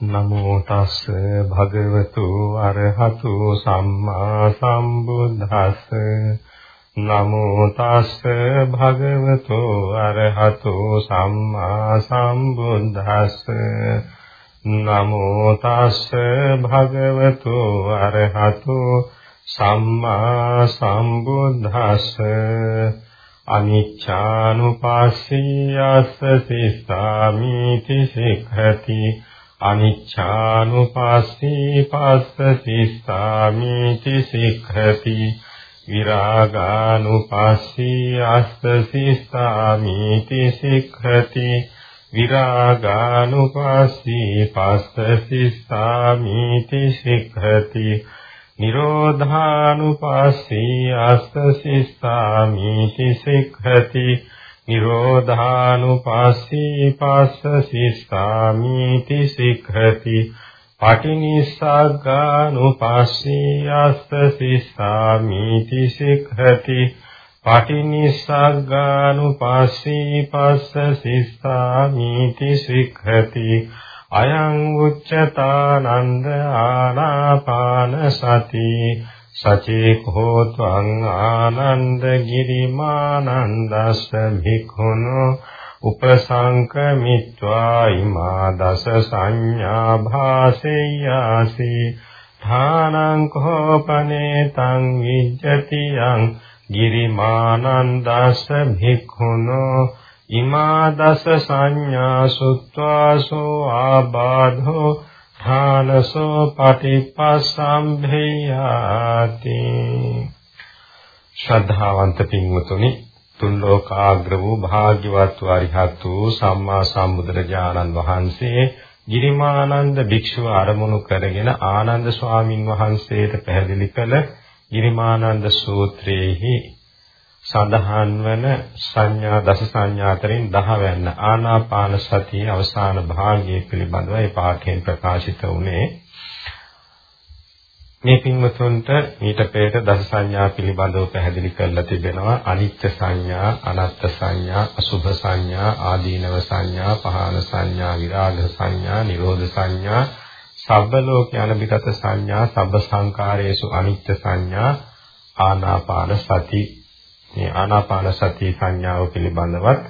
නමෝ තස් භගවතු අරහතු සම්මා සම්බුද්දස්ස. නමෝ තස් භගවතු අරහතු සම්මා සම්බුද්දස්ස. නමෝ තස් භගවතු අරහතු සම්මා සම්බුද්දස්ස. අනිච්ඡානුපස්සී අස්ස සිස්සාමිති සික්ඛති. අනිච්ඡානුපස්සී පස්ස සිස්සාමිති සික්ඛති විරාගානුපස්සී අස්ස සිස්සාමිති සික්ඛති විරාගානුපස්සී පස්ස සිස්සාමිති සික්ඛති නිරෝධානුපස්සී අස්ස සිස්සාමිති සික්ඛති නිරෝධානුපස්සී පස්ස සිස්සාමිති සික්ඛති පටිනිස්සග්ගානුපස්සී අස්ස සිස්සාමිති සික්ඛති පටිනිස්සග්ගානුපස්සී පස්ස සිස්සාමිති සික්ඛති අයං උච්චතානන්ද ආනාපාන සති සචේ කෝත්වං ආනන්ද ගිරිමානන්දස්ස භික්ඛුනෝ උපසංකමිත්වා ඉමා දස සංඥා භාසෙය්‍යාසි ධානං කෝපනේ තං විජ්ජති යං ගිරිමානන්දස්ස භික්ඛුනෝ ඉමා දස සංඥා සුත්වාසෝ ආබාධෝ ධානසෝ පටිපස්සම්භේයාති. ශ්‍රද්ධාවන්ත පින්වතුනි තුන් ලෝකාග්‍ර වූ භාග්‍යවත් වරිහත් වූ සම්මා සම්බුදුරජාණන් වහන්සේ ගිරිමානන්ද භික්ෂුව අරමුණු කරගෙන ආනන්ද ස්වාමින් වහන්සේට පැහැදිලි කළ ගිරිමානන්ද සූත්‍රයේහි සඳහන් වන සංඥා දස සංඥා අතරින් 10 වෙන්න ආනාපාන සතියේ අවසාන භාගයේ පිළිබඳව ඒ පාඨයෙන් ප්‍රකාශිත වුණේ. මේ පින්වතුන්ට ඊට පෙරට දස සංඥා පිළිබඳව පැහැදිලි කරලා තිබෙනවා. අනිත්‍ය සංඥා අනාත්ම සංඥා අසුභ සංඥා ආදීනව සංඥා පහන සංඥා විරාග සංඥා නිරෝධ සංඥා සබ්බ ලෝක අනිවිගත සංඥා සබ්බ සංකාරයේසු අනිත්‍ය සංඥා ආනාපාන සති මේ ආනාපාන සති සංඥාව පිළිබඳවත්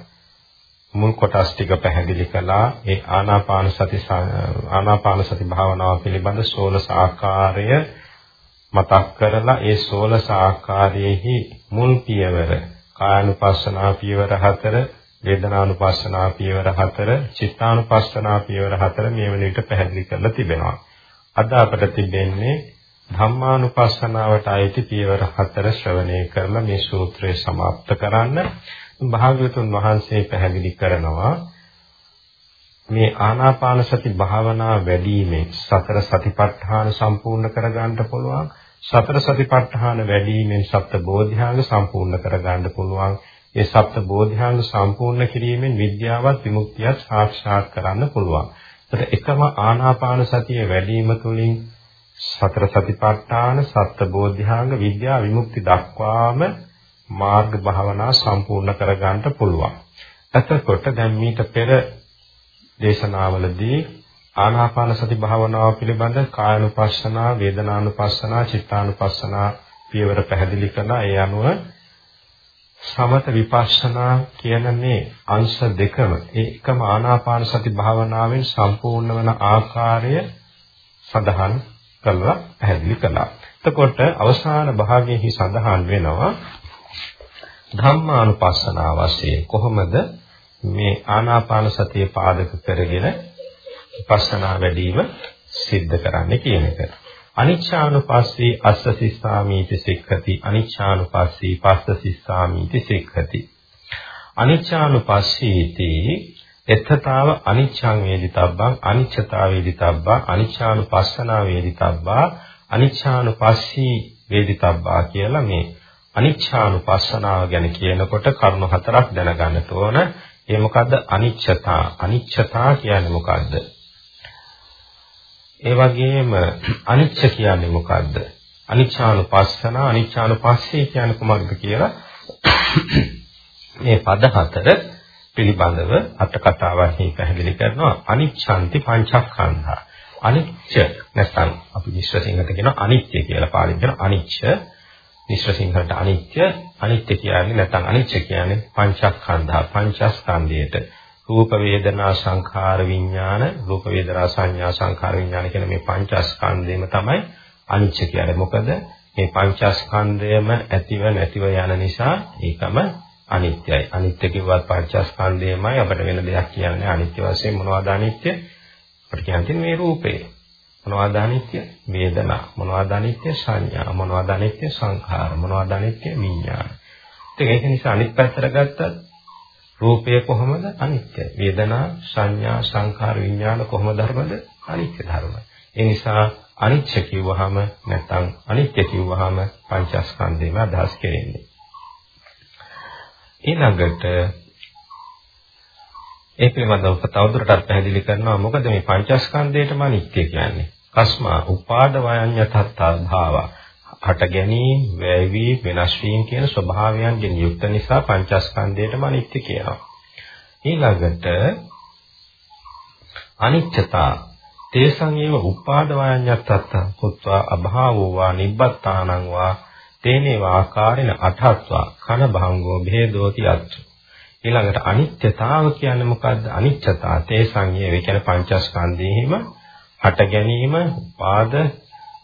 මුල් කොටස් ටික පැහැදිලි කළා. ඒ ආනාපාන සති ආනාපාන සති භාවනාව පිළිබඳ 16 ආකාරය මතක් කරලා ඒ 16 ආකාරයේහි මුල් පියවර කායानुපස්සනා පියවර 4 වේදනානුපස්සනා පියවර 4 චිත්තානුපස්සනා පියවර 4 මේ වෙන විට පැහැදිලි කරලා තිබෙනවා. අද අපට තිබෙන්නේ ධම්මානුපස්සනාවට අයිති පියවර හතර ශ්‍රවණය කරලා මේ සූත්‍රය સમાප්ත කරන්න භාග්‍යවතුන් වහන්සේ පැහැදිලි කරනවා මේ ආනාපාන සති භාවනා වැඩිීමෙන් සතර සතිපට්ඨාන සම්පූර්ණ කරගන්න පුළුවන් සතර සතිපට්ඨාන වැඩිීමෙන් සප්ත බෝධිහාංග සම්පූර්ණ කරගන්න පුළුවන් ඒ සප්ත බෝධිහාංග සම්පූර්ණ කිරීමෙන් විද්‍යාවත් විමුක්තියත් සාක්ෂාත් කරන්න පුළුවන්. ඒතර එකම ආනාපාන සතිය වැඩිම තුලින් සතර සතිපට්ඨාන සත්‍ය බෝධ්‍යාංග විද්‍යා විමුක්ති දක්වාම මාර්ග භාවනා සම්පූර්ණ කරගන්න පුළුවන්. එතකොට දැන් මීට පෙර දේශනාවලදී ආනාපාන සති භාවනාව පිළිබඳ කායानुපස්සනා, වේදනානුපස්සනා, චිත්තානුපස්සනා පියවර පැහැදිලි කළා. ඒ අනුව සමත විපස්සනා කියන මේ අංශ දෙකම ඒ එකම ආනාපාන සති භාවනාවෙන් සම්පූර්ණ වන ආකාරය සඳහන් කරලා පැහැදිලි කළා. එතකොට අවසාන භාගයේහි සඳහන් වෙනවා ධම්මානුපස්සනාව වශයෙන් කොහොමද මේ ආනාපාන සතිය පාදක කරගෙන විපස්සනා වැඩිම සිද්ධ කරන්නේ කියන එක. අනිච්ඡානුපස්සී අස්ස සිස්සාමීති සික්ඛති අනිච්ඡානුපස්සී පස්ස සිස්සාමීති සික්ඛති අනිච්ඡානුපස්සීති එත්තතාව අනිච්ඡං වේදිතබ්බං අනිච්ඡතා වේදිතබ්බා අනිච්ඡානුපස්සනා වේදිතබ්බා අනිච්ඡානුපස්සී වේදිතබ්බා කියලා මේ අනිච්ඡානුපස්සනාව ගැන කියනකොට කරුණු හතරක් දැනගන්න ඕන. ඒ මොකද්ද අනිච්ඡතා? අනිච්ඡතා කියන්නේ මොකද්ද? ඒ වගේම අනිච්ච කියන්නේ මොකද්ද? අනිච්ඡානුපස්සන අනිච්ඡානුපස්සේ කියන්නේ කොහොමද කියලා මේ පද හතර පිළිබඳව අට කතාවන්හි පැහැදිලි කරනවා අනිච්ඡන්ති පංචස්කන්ධා. අනිච්ච නැත්නම් අපි මිශ්‍ර සිංහලට කියනවා අනිත්‍ය කියලා පාලින් කරන අනිච්ච මිශ්‍ර සිංහලට අනිත්‍ය අනිත්‍ය කියන්නේ නැත්නම් අනිච්ච කියන්නේ පංචස්කන්ධා පංචස්කන්ධයට රූප වේදනා සංඛාර විඥාන රූප වේදනා සංඥා සංඛාර විඥාන කියන මේ පංචස්කන්ධයම තමයි අනිච්ච කියන්නේ. මොකද මේ පංචස්කන්ධයම ඇතිව නැතිව යන නිසා ඒකම අනිත්‍යයි. අනිත්‍ය කිව්වත් පංචස්කන්ධයමයි අපිට වෙන දෙයක් කියන්නේ අනිත්‍ය වශයෙන් මොනවද අනිත්‍ය? අපිට කියන්නේ මේ රූපේ. මොනවද අනිත්‍ය? වේදනා. මොනවද අනිත්‍ය? සංඥා. මොනවද අනිත්‍ය? සංඛාර. මොනවද අනිත්‍ය? විඥාන. ඉතින් ඒක නිසා අනිත් පැත්තට ගත්තත් රූපය කොහොමද අනිත්‍ය? වේදනා, සංඥා, සංඛාර, විඥාන කොහොම ධර්මද? අනිත්‍ය ධර්ම. ඒ නිසා අනිත්‍ය කිව්වහම නැත්නම් අනිත්‍ය කිව්වහම පංචස්කන්ධේම අදහස් කෙරෙන්නේ. ඊළඟට ඒ පිළිබඳව තවදුරටත් පැහැදිලි කරනවා මොකද මේ පංචස්කන්ධයටම අනිත්‍ය කියන්නේ. කස්මා උපාද වයඤ්ඤතත්තා භාවා හට ගැනීම, වැයවි, වෙනස් වීම කියන ස්වභාවයන්ගෙන් යුක්ත නිසා පංචස්කන්ධයටම අනිත්‍ය කියනවා. ඊළඟට අනිච්චතා තේසං ඒව උපාද වයඤ්ඤතත්ත කුත්වා අභාවෝ වා නිබ්බත්තානං වා තේනේව ආකාරෙන අටත්වා කන භංගෝ භේදෝති අත්තු ඊළඟට අනිත්‍යතාව කියන්නේ මොකද්ද? අනිච්චතා. තේසං ඒව කියන්නේ පංචස්කන්ධයෙහිම හට ගැනීම උපාද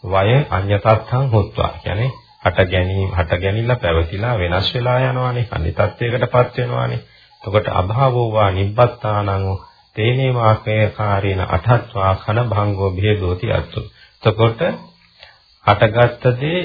වය අඤ්‍යතත්තං හොත්වා. කියන්නේ හට ගැනීම හට ගැනීමලා පැවතිලා වෙනස් වෙලා යනවානේ. අනිත්‍යත්වයකටපත් වෙනවානේ. එතකොට අභාවෝ වා නිබ්බත්තානං තේනේ වාකේකාරීන අටත්වා කන භංගෝ භේදෝති අත්තු එතකොට හටගත්ත දේ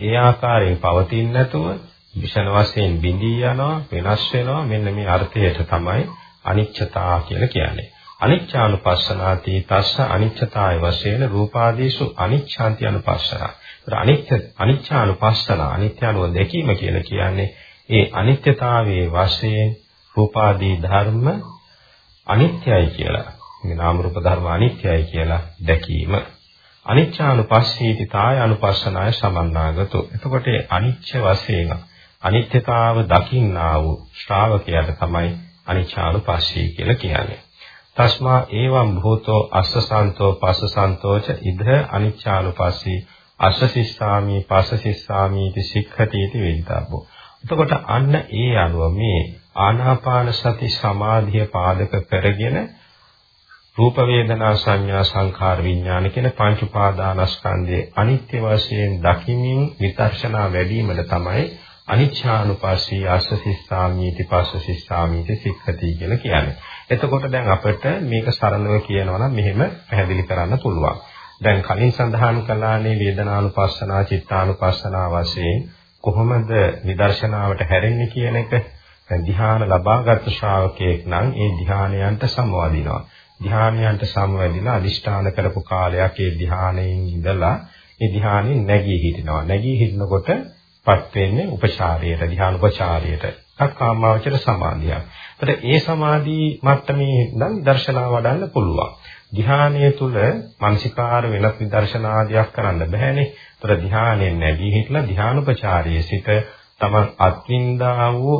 ඒ ආකාරයෙන් පවතින්නේ නැතුව විෂණ වශයෙන් බිඳී යනවා වෙනස් වෙනවා මෙන්න මේ අර්ථයට තමයි අනිච්චතා කියලා කියන්නේ අනිච්චානුපස්සනාති තස්ස අනිච්චතාය වශයෙන් රූපාදීසු අනිච්ඡාන්ති අනුපස්සනා. ඒතර අනිච්ච අනිච්චානුපස්සන අනිත්‍යනුව දැකීම කියලා කියන්නේ ඒ අනිත්‍යතාවයේ වශයෙන් රූපාදී ධර්ම අනිත්‍යයි කියලා. මේ නාම රූප ධර්ම අනිත්‍යයි කියලා දැකීම. අනිච්චානුපස්සීති තාය අනුපස්සනාය සමන්නාගතෝ. එතකොට අනිච්ච වශයෙන් අනිත්‍යතාව දකින්නා වූ ශ්‍රාවකයාට තමයි අනිච්චානුපස්සී කියලා කියන්නේ. තස්මා ඒවම් භූතෝ අස්සසන්තෝ පස්සසන්තෝච ඉද අනිච්චානුපස්සී අස්සසිස්සාමි පස්සසිස්සාමි इति සික්ඛති इति වේදිතාවෝ. එතකොට අන්න ඒ අනුව මේ ආනාපාන සති සමාධිය පාදක කරගෙන රූප වේදනා සංඥා සංඛාර විඥාන කියන පංච උපාදානස්කන්ධයේ අනිත්‍ය වශයෙන් දකිමින් විදර්ශනා වැඩිමල තමයි අනිච්ඡානුපස්සී ආසසිස්සාමීති පස්සසිස්සාමීති සික්ඛති කියලා කියන්නේ. එතකොට දැන් අපිට මේක සරලව කියනවා නම් මෙහෙම පැහැදිලි කරන්න පුළුවන්. දැන් කලින් සඳහන් කළානේ වේදනානුපස්සනා චිත්තානුපස්සනා වශයෙන් කොහොමද විදර්ශනාවට හැරෙන්නේ කියන එක. දැන් ධ්‍යාන ලබාගත් ශ්‍රාවකයෙක් නම් ඒ ධ්‍යානයන්ට සමවදිනවා. ධ්‍යානයන්ට සමවැදිලා අදිෂ්ඨාන කරපු කාලයක් ඒ ධ්‍යානයෙන් ඉඳලා ඒ ධ්‍යානෙන් නැගී හිටිනවා. නැගී හිටිනකොට පත් වෙන්නේ උපචාරයට ධ්‍යාන උපචාරයට කාමාවචර සමාධියක්. ඒතර ඒ සමාධි මට්ටමේ ඉඳන් දර්ශනා වඩන්න පුළුවන්. ධ්‍යානයේ තුල මානසිකාර වෙනස් විදර්ශනාදියක් කරන්න බෑනේ. ඒතර ධ්‍යානයෙන් නැගී හිටලා ධ්‍යානුපචාරයේ සිට තමන් අත්විඳා වූ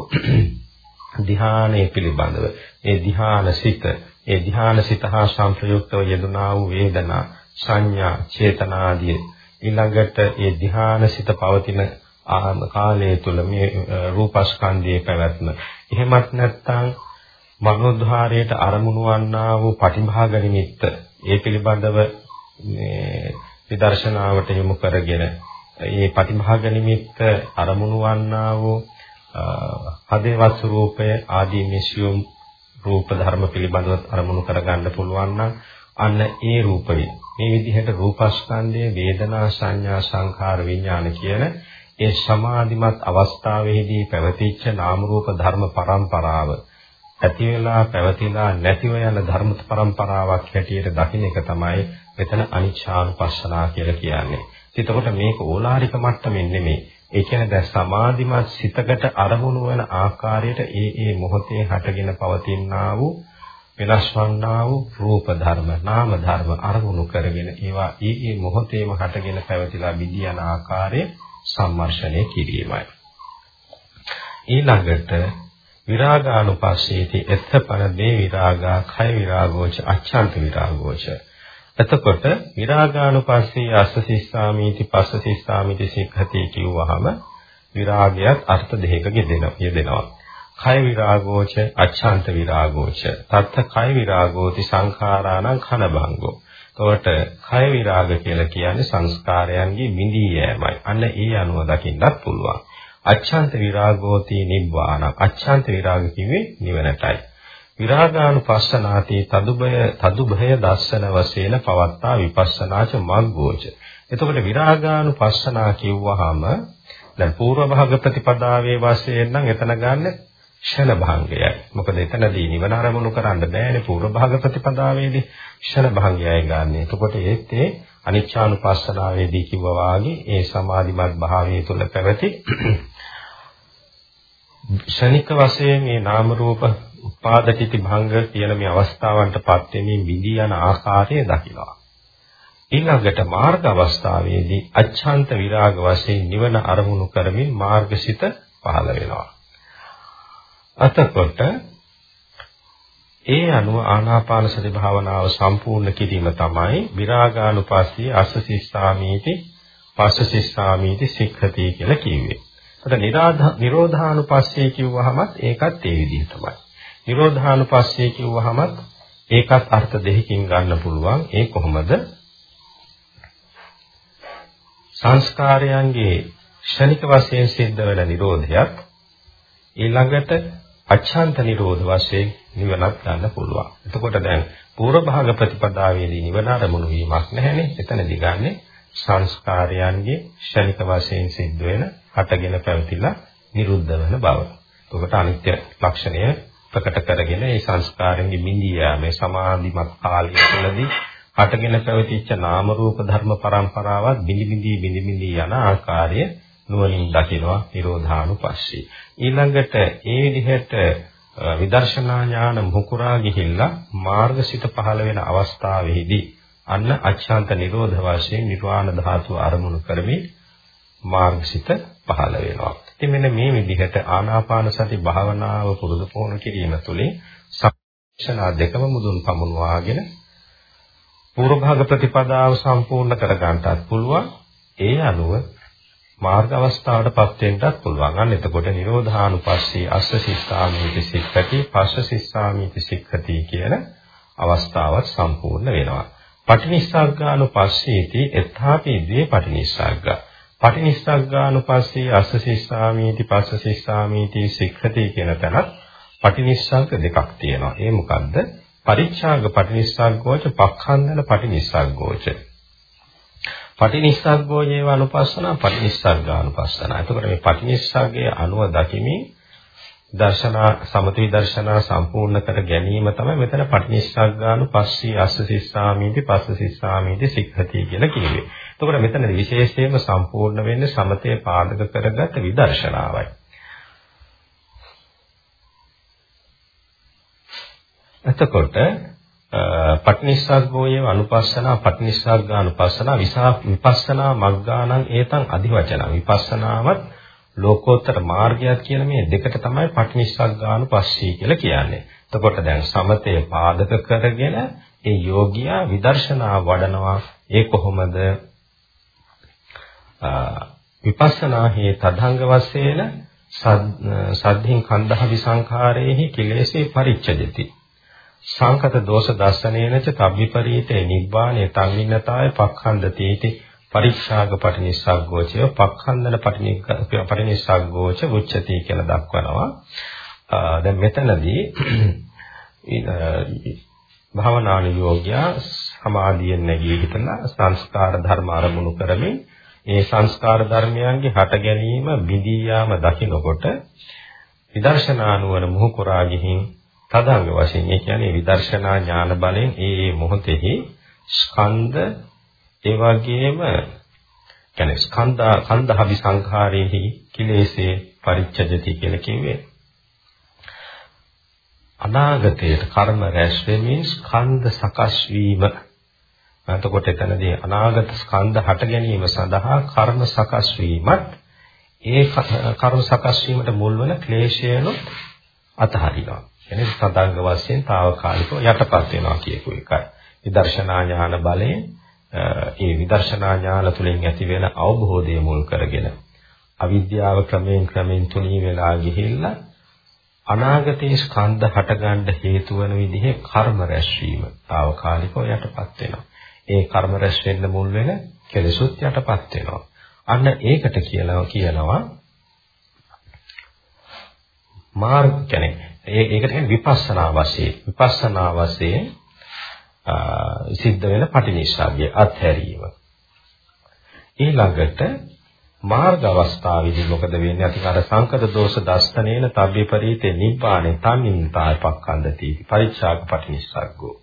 ධ්‍යානයේ පිළිබඳව ඒ ධ්‍යාන සිත ඒ ධ්‍යාන සිත හා සංප්‍රයුක්තව යෙදුනා වූ වේදනා සංඥා චේතනාදී ඊළඟට ඒ ධ්‍යාන සිත පවතින ආහන කාලය තුල මේ රූපස්කන්ධයේ පැවැත්ම. එහෙමත් නැත්නම් මනෝධාරයට අරමුණු වන්නා වූ පටිභාග නිමිත්ත ඒ පිළිබඳව මේ විදර්ශනාවට යොමු කරගෙන මේ පටිභාග නිමිත්ත අරමුණු වන්නා වූ හදේවත් ස්වરૂපය ආදී මෙසියුම් රූප ධර්ම පිළිබඳව අරමුණු කරගන්න පුළුවන් නම් අන්න ඒ රූපය මේ විදිහට රූපස්කන්ධය වේදනා සංඥා සංඛාර විඥාන කියන ඒ සමාධිමත් අවස්ථාවේදී පැවතිච්ච නාම රූප ධර්ම පරම්පරාව ඇති වෙලා පැවතිලා නැතිව යන ධර්ම පරම්පරාවක් හැටියට දකින්න එක තමයි මෙතන අනිච්ඡානුපස්සනා කියලා කියන්නේ. එතකොට මේක ඕලාරික මට්ටමින් නෙමෙයි. ඒ කියන්නේ දැන් සමාධිමත් සිතකට අරමුණු වන ආකාරයට ඒ ඒ මොහොතේ හටගෙන පවතිනා වූ වෙනස් වන්නා වූ රූප ධර්ම, නාම ධර්ම අරමුණු කරගෙන ඒවා ඒ ඒ මොහොතේම හටගෙන පැවතිලා විදියන ආකාරයේ සම්මර්ෂණය කිරීමයි. ඊළඟට විරාගානුපස්සීති එත්තපන දේ විරාගා khය විරාගෝච අච්ඡන්ත විරාගෝච එතකොට විරාගානුපස්සී අස්ස සිස්සාමීති පස්ස සිස්සාමීති සික්ඛති කිව්වහම විරාගයත් අර්ථ දෙකක යෙදෙනවා. කය විරාගෝච අච්ඡාන්ත විරාගෝච තත්ත කය විරාගෝති සංඛාරාණං කන භංගෝ. එතකොට කය විරාග කියලා කියන්නේ සංස්කාරයන්ගේ මිදී යෑමයි. අන්න ඒ අනුව දකින්නත් පුළුවන්. අච්ඡාන්ත විරාගෝති නිබ්බාන. අච්ඡාන්ත විරාග කිව්වේ නිවනටයි. විරාගානුපස්සනාතේ තදුබය තදුභය දස්සන වශයෙන් පවත්තා විපස්සනාච මග්ගෝච. එතකොට විරාගානුපස්සනා කියුවාම දැන් పూర్ව භාග ප්‍රතිපදාවේ වශයෙන් නම් එතන ගන්න ෂණ භංගයයි. මොකද එතනදී නිවන අරමුණු කරන්න බෑනේ పూర్ව භාග ප්‍රතිපදාවේදී ෂණ භංගයයි ගන්න. එතකොට ඒත් ඒ අනිච්චානුපස්සනාවේදී කිව්වා වාගේ ඒ සමාධිමත් භාවයේ තුල පැවති ෂණික වශයෙන් මේ නාම රූප උපාදටිති භංග කියන මේ අවස්ථාවන්ටපත් වෙමින් විදී යන ආකාරය දකිනවා. ඊළඟට මාර්ග අවස්ථාවේදී අච්ඡාන්ත විරාග වශයෙන් නිවන අරමුණු කරමින් මාර්ගසිත පහළ වෙනවා. අතකොට ඒ අනුව ආනාපාන සති භාවනාව සම්පූර්ණ කිරීම තමයි විරාගානුපස්සී අස්සසිස්සාමීති පස්සසිස්සාමීති සික්ඛති කියලා කිව්වේ. එතකොට නිරෝධානුපස්සී කිව්වහමත් ඒකත් ඒ විදිහ තමයි. නිරෝධානුපස්සී කිව්වහමත් ඒකත් අර්ථ දෙකකින් ගන්න පුළුවන්. ඒ කොහොමද? සංස්කාරයන්ගේ ක්ෂණික වශයෙන් සිද්ධ වෙන නිරෝධයත් ඊළඟට අච්ඡාන්ත නිරෝධ වශයෙන් නිවනක් ගන්න පුළුවන්. එතකොට දැන් පූර්ව භාග ප්‍රතිපදාවේදී නිවන අරමුණු වීමක් නැහැනේ. එතනදී ගන්නෙ සංස්කාරයන්ගේ ක්ෂණික වශයෙන් සිද්ධ වෙන හටගෙන පැවතිලා නිරුද්ධ වෙන බව. එතකොට අනිත්‍ය ලක්ෂණය ප්‍රකට කරගෙන මේ සංස්කාරයන්ගේ මිදී යාමේ සමාධිමත් කාලය තුළදී හටගෙන පැවතිච්ච නාම රූප ධර්ම පරම්පරාවත් බිනි බිනි බිනි බිනි යන ආකාරය නුවණින් දකිනවා නිරෝධානුපස්සී ඊළඟට ඒ විදිහට විදර්ශනා ඥාන මුකුරා ගිහිල්ලා මාර්ගසිත පහළ වෙන අවස්ථාවේදී අන්න අච්ඡාන්ත නිරෝධ වශයෙන් නිර්වාණ ධාතුව අරමුණු කරමින් මාර්ගසිත පහළ වෙනවා. ඉතින් මෙන්න මේ විදිහට ආනාපාන සති භාවනාව පුරුදු පුහුණු කිරීම තුළින් සක්ෂණා දෙකම මුදුන් පමුණවාගෙන පූර්ව භාග ප්‍රතිපදාව සම්පූර්ණ කර ගන්නටත් පුළුවන්. ඒ අනුව මාර්ග අවස්ථාවටපත් වෙන්නත් පුළුවන්. අන්න එතකොට නිරෝධානුපස්සී අස්ස සිස්සාමීති සික්ඛති පස්ස සිස්සාමීති සික්ඛති කියන අවස්ථාවත් සම්පූර්ණ වෙනවා. පටිනිස්සග්ගානුපස්සීති එත්තාපි ද්වේ පටිනිස්සග්ගා. පටිනිස්සග්ගානුපස්සී අස්ස සිස්සාමීති පස්ස සිස්සාමීති සික්ඛති කියන තැනත් පටිනිස්සග්ග දෙකක් තියෙනවා. ඒ මොකද්ද? පරිච්ඡාග පටිනිස්සග්ගෝච පක්ඛන්දන පටිනිස්සග්ගෝච පටිනිස්සග්ගෝජේව අනුපස්සනා පටිනිස්සග්ගානුපස්සනා එතකොට මේ පටිනිස්සග්ගයේ අනුව දකිමින් දර්ශනා සමති දර්ශනා සම්පූර්ණ කර ගැනීම තමයි මෙතන පටිනිස්සග්ගානුපස්සී අස්ස සිස්සාමීති පස්ස සිස්සාමීති සික්ඛති කියලා කිව්වේ. එතකොට මෙතන විශේෂයෙන්ම සම්පූර්ණ වෙන්නේ සමතේ පාදක කරගත් විදර්ශනාවයි. එතකොට පටිනිස්සග්ගෝයේ අනුපස්සනා පටිනිස්සග්ගානුපස්සනා විසා විපස්සනා මග්ගානං ඒතං අධිවචන විපස්සනාවත් ලෝකෝත්තර මාර්ගයක් කියන මේ දෙකට තමයි පටිනිස්සග්ගානුපස්සී කියලා කියන්නේ. එතකොට දැන් සමතේ පාදක කරගෙන ඒ යෝගියා විදර්ශනා වඩනවා. ඒ කොහොමද? විපස්සනා හේ තදංග වශයෙන් සද්ධින් කන්දහ විසංඛාරේහි කිලේශේ පරිච්ඡදති. සංකත දෝෂ දර්ශනේනච තබ්බිපරීතේ නිබ්බානේ තන්වින්නතාය පක්ඛන්දතීති. පරික්ෂාග පටිනිස්සග්ගෝචය පක්ඛන්දන පටිනිස්සග්ගෝච උච්චති කියලා දක්වනවා. දැන් මෙතනදී භවනානුයෝග්‍ය සමාධියෙන් නැගී හිටලා සංස්කාර ධර්ම අරමුණු කරමින් ඒ සංස්කාර ධර්මයන්ගේ හට ගැනීම බිඳී යාම දකිනකොට විදර්ශනානුවර මුහු කරා ගිහින් තදංග වශයෙන් ඒ කියන්නේ විදර්ශනා ඥාන බලෙන් ඒ ඒ මොහොතෙහි ස්කන්ධ ඒ වගේම කියන්නේ ස්කන්ධ කන්දහවි සංඛාරේහි කිලේශේ පරිච්ඡජති කියලා කිව්වේ අනාගතයේ කර්ම රැස් වෙමින් ස්කන්ධ සකස් වීම එතකොට එතනදී අනාගත ස්කන්ධ හට ගැනීම සඳහා කර්ම සකස් වීමත් ඒ කර්ම සකස් වීමට මුල් වන ක්ලේශයනොත් අතහරිනවා. කියන්නේ සදාංග වශයෙන් తాවකාලිකව යටපත් වෙනවා කියපු එකයි. විදර්ශනා ඥාන බලයෙන් ඒ විදර්ශනා ඥාන තුළින් ඇති වෙන අවබෝධය මුල් කරගෙන අවිද්‍යාව ක්‍රමයෙන් ක්‍රමයෙන් තුනී වෙලා ගිහිල්ලා අනාගතයේ ස්කන්ධ හටගන්න හේතු වන විදිහේ කර්ම රැස්වීම తాවකාලිකව යටපත් වෙනවා. ඒ කර්ම රැස් වෙන්න මුල් වෙන කෙලෙසුත් යටපත් වෙනවා. අන්න ඒකට කියලා කියනවා මාර්ග කියන්නේ ඒකට කියන්නේ විපස්සනා වශයෙන් විපස්සනා වශයෙන් සිද්ධ වෙන පටිනිස්සග්ගය අත්හැරීම ඊළඟට මාර්ග අවස්ථාවේදී මොකද වෙන්නේ? අති අර සංකත දෝෂ දස්තනේන තබ්බේ පරිතේ නිබ්බානේ තන්නින්තාය පක්ඛන්දති පරිචාග පටිනිස්සග්ගෝ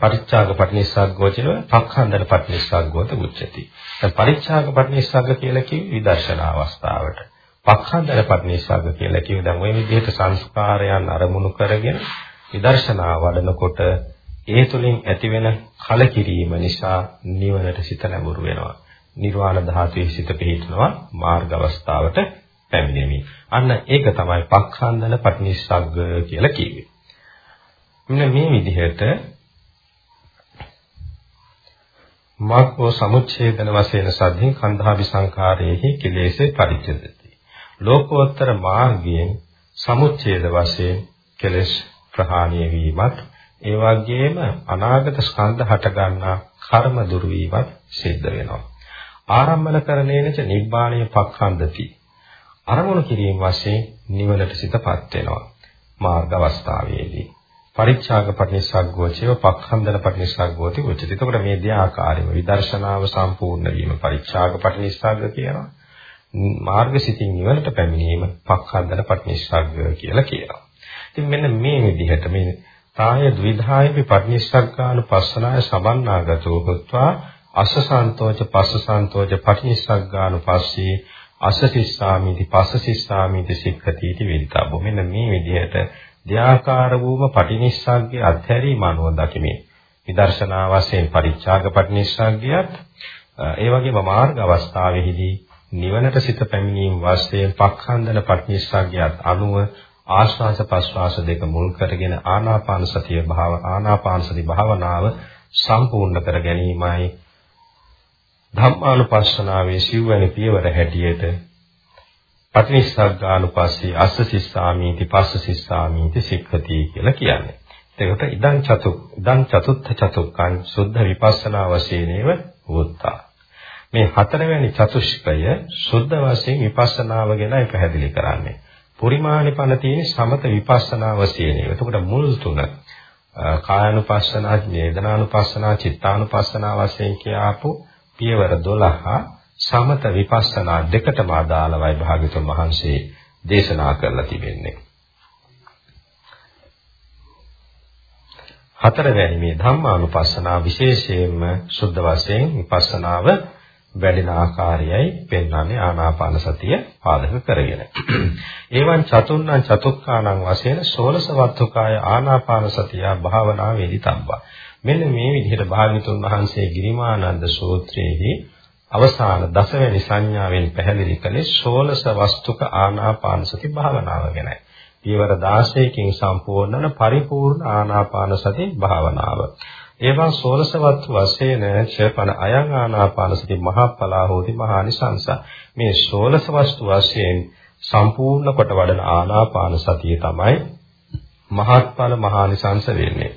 පරිච්ඡාග පටිනිස්සග්ගෝ කියන පක්ඛන්දන පටිනිස්සග්ගෝත උච්චති. දැන් පරිච්ඡාග පටිනිස්සග්ග කියලා කිව්වේ විදර්ශනා අවස්ථාවට. පක්ඛන්දන පටිනිස්සග්ග කියලා කිව්වේ දැන් ওই විදිහට සංස්කාරයන් අරමුණු කරගෙන විදර්ශනා වඩනකොට ඒ තුළින් ඇතිවෙන කලකිරීම නිසා නිවනට සිත නැඹුරු වෙනවා. නිර්වාණ ධාතුවේ සිත පිහිටනවා මාර්ග අවස්ථාවට පැමිණෙමි. අන්න ඒක තමයි පක්ඛන්දන පටිනිස්සග්ග කියලා කිව්වේ. මෙන්න මේ විදිහට මාක්කෝ සමුච්ඡේදන වශයෙන් සද්ධින් කන්ධාවි සංඛාරයේහි කෙලෙසේ පරිච්ඡේදති. ලෝකෝත්තර මාර්ගයෙන් සමුච්ඡේද වශයෙන් කෙලෙස් ප්‍රහාණය වීමත් ඒ වගේම අනාගත ස්කන්ධ හට ගන්නා කර්ම දුරු වීමත් සිද්ධ වෙනවා. ආරම්භන කරණේනච නිබ්බාණය පක්ඛන්දති. අරමුණු කිරීම වශයෙන් නිවනට සිතපත් වෙනවා. මාර්ග අවස්ථාවේදී පරිච්ඡාග පටිනිස්සග්ගෝචේව පක්ඛන්දන පටිනිස්සග්ගෝති උච්චති. එතකොට මේ දෙආකාරයෙන්ම විදර්ශනාව සම්පූර්ණ වීම පරිච්ඡාග පටිනිස්සග්ග කියනවා. මාර්ගසිතින් නිවනට පැමිණීම පක්ඛන්දන පටිනිස්සග්ග කියලා කියනවා. ඉතින් මෙන්න මේ විදිහට මේ තාය ද්විධායපි පටිනිස්සග්ගානුපස්සනාය සමන්නාගතෝ හොත්වා අස්සසන්තෝච පස්සසන්තෝච පටිනිස්සග්ගානුපස්සී අසසිස්සාමිති පස්සසිස්සාමිති සික්ඛති इति වේදිතාවෝ මෙන්න මේ විදිහට දෙආකාර වූම පටිනිස්සග්ගේ අධ්‍යරීම අනුව දකිමේ. විදර්ශනා වශයෙන් පරිත්‍යාග පටිනිස්සග්ගියත් ඒ වගේම මාර්ග අවස්ථාවේදී නිවනට සිත පැමිණීම වශයෙන් පක්ඛන්දන පටිනිස්සග්ගියත් අනුව ආශ්වාස ප්‍රශ්වාස දෙක මුල් කරගෙන ආනාපාන සතිය භාව ආනාපාන සති භාවනාව සම්පූර්ණ කර ගැනීමයි ධම්මානුපස්සනාවේ සිව්වැනි පියවර හැටියට පටිනිස්සග්ගානුපස්සී අස්ස සිස්සාමීති පස්ස සිස්සාමීති සික්ඛති කියලා කියන්නේ. ඒකට ඉදං චතු ඉදං චතුත්ථ චතුක්කං සුද්ධ විපස්සනා වශයෙන්ව වුත්තා. මේ හතරවැනි චතුෂ්කය සුද්ධ වශයෙන් විපස්සනාව ගැනයි පැහැදිලි කරන්නේ. පුරිමානිපන තියෙන සමත විපස්සනා වශයෙන්ව. එතකොට මුල් තුන කායानुපස්සනා, වේදනානුපස්සනා, චිත්තානුපස්සනා වශයෙන් කියාපු පියවර 12 සමත විපස්සනා දෙකටම අදාළවයි භාග්‍යතුන් වහන්සේ දේශනා කරලා තිබෙන්නේ. හතරවැනි මේ ධම්මානුපස්සනා විශේෂයෙන්ම සුද්ධ වශයෙන් විපස්සනාව වැඩෙන ආකාරයයි පෙන්වන්නේ ආනාපාන සතිය පාදක කරගෙන. ඒවන් චතුන්නම් චතුක්කානම් වශයෙන් සෝලස වත්තුකාය ආනාපාන සතිය භාවනා වේදිතබ්බා. මෙන්න මේ විදිහට භාග්‍යතුන් වහන්සේ ගිරිමානන්ද සූත්‍රයේදී අවසාන දසවැනි සංඥාවෙන් පැහැදිලි කළේ ෂෝලස වස්තුක ආනාපාන සති භාවනාව ගැනයි. පියවර 16කින් සම්පූර්ණ වන පරිපූර්ණ ආනාපාන සති භාවනාව. ඒවා ෂෝලසවත් වශයෙන් චපන අයං ආනාපාන සති මහප්පලා හෝති මහානිසංස. මේ ෂෝලස වස්තු වශයෙන් සම්පූර්ණ කොට වඩන ආනාපාන සතිය තමයි මහත්ඵල මහානිසංස වෙන්නේ.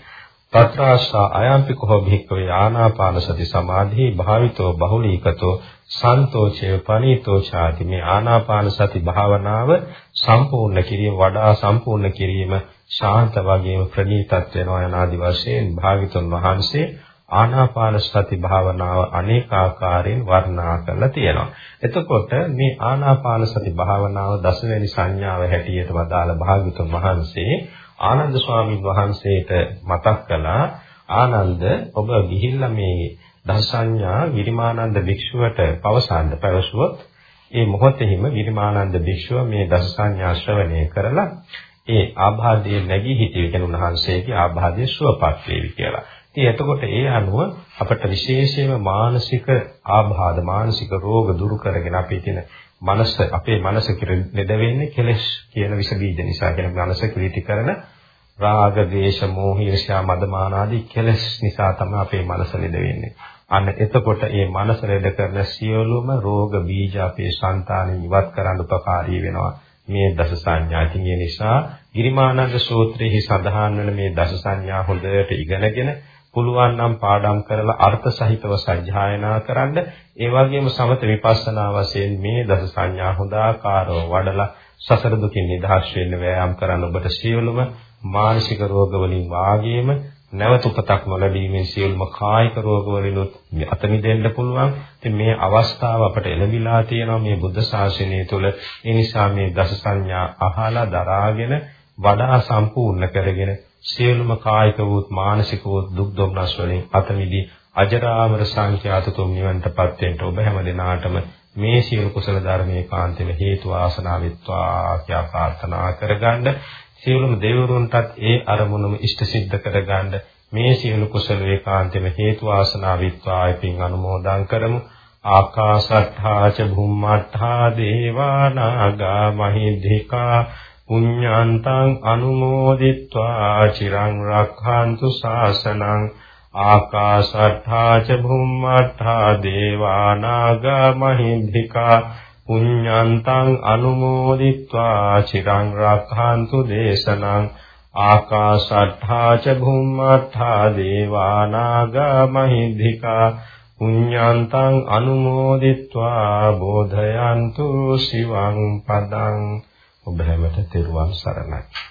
තත්‍රාශා අයම්පි කෝ භික්ඛවේ ආනාපාන සති සමාධි භාවිතෝ බහුලීකතෝ සන්තෝෂේ පනීතෝ ඡාති මේ ආනාපාන සති භාවනාව සම්පූර්ණ කිරීම වඩා සම්පූර්ණ කිරීම ශාන්ත වගේම ප්‍රණීතත් වෙනවා යන ආදි වශයෙන් භාවිතුන් වහන්සේ ආනාපාන සති භාවනාව අනේකාකාරයෙන් වර්ණනා කරලා තියෙනවා. එතකොට මේ ආනාපාන සති භාවනාව දසවැනි සංඥාව හැටියට වදාළ භාග්‍යතුන් වහන්සේ ආනන්ද ස්වාමීන් වහන්සේට මතක් කළා ආනන්ද ඔබ ගිහිල්ලා මේ දසඤ්ඤා විරිමානන්ද භික්ෂුවට පවසන්න පැවසුවොත් ඒ මොහොතේම විරිමානන්ද භික්ෂුව මේ දසඤ්ඤා ශ්‍රවණය කරලා ඒ ආභාදයේ නැගී හිටිය කියන උන්වහන්සේගේ ආභාදයේ සුවපත් වේවි කියලා. ඉතින් එතකොට ඒ අනුව අපට විශේෂයෙන්ම මානසික ආබාධ මානසික රෝග දුරු කරගෙන අපේ තියෙන මනස අපේ මනස ලෙඩ වෙන්නේ කෙලෙස් කියන විස බීජ නිසා. කියන මනස කිලිටි කරන රාග, දේශ, මෝහ, ඊර්ෂ්‍යා, මදමාන ආදී කෙලෙස් නිසා තමයි අපේ මනස ලෙඩ වෙන්නේ. අන්න එතකොට මේ මනස ලෙඩ කරන සියලුම රෝග බීජ අපේ సంతානෙ ඉවත් කරන්න උපකාරී වෙනවා. මේ දස සංඥා. ඉතින් ඒ නිසා ගිරිමානන්ද සූත්‍රයේ සඳහන් වෙන මේ දස සංඥා හොඳට ඉගෙනගෙන පුළුවන් නම් පාඩම් කරලා අර්ථ සහිතව සජ්ජායනා කරන්න ඒ වගේම සමත විපස්සනා වශයෙන් මේ දස සංඥා හොඳාකාරව වඩලා සසර දුකින් නිදහස් වෙන්න වෑයම් කරන්න ඔබට සියලුම මානසික රෝග වලින් වාගේම නැවත උපතක් නොලැබීමෙන් සියලුම කායික රෝග වලිනුත් අත මිදෙන්න පුළුවන්. ඉතින් මේ අවස්ථාව අපට එළඹිලා තියෙනවා මේ බුද්ධ ශාසනය තුළ. ඒ නිසා මේ දස සංඥා අහලා දරාගෙන වඩා සම්පූර්ණ කරගෙන සියලුම කායික වූත් මානසික වූත් දුක් දුම්නස් වලින් අත මිදී අජරාමර සංඛ්‍යාත තුම් නිවන්ටපත් වෙන්න ඔබ හැම දිනාටම මේ සියලු කුසල ධර්මයේ කාන්තේම හේතු ආසනාව වෙත්වා කියා ප්‍රාර්ථනා කරගන්න සියලුම දෙවිවරුන්ටත් ඒ අරමුණම ඉෂ්ට සිද්ධ කරගන්න මේ සියලු කුසල වේකාන්තෙම හේතු ආසනා විත්වාය පින් අනුමෝදන් කරමු. ආකාශට්ඨා ච භුම්මට්ඨා දේවා නාග මහිද්దికා පුඤ්ඤාන්තං අනුමෝදිත්වා චිරං රක්ඛන්තු ශාසනං. ආකාශට්ඨා ච භුම්මට්ඨා දේවා නාග මහිද්దికා පුඤ්ඤන්තං අනුමෝදිත්වා චිරං රක්ඛන්තු දේශනං ආකාශට්ඨා ච භුම්මට්ඨා දේවා නාග මහිද්దికා පුඤ්ඤන්තං අනුමෝදිත්වා බෝධයන්තු සිවං පදං ඔබ හැමත තෙරුවන් සරණයි.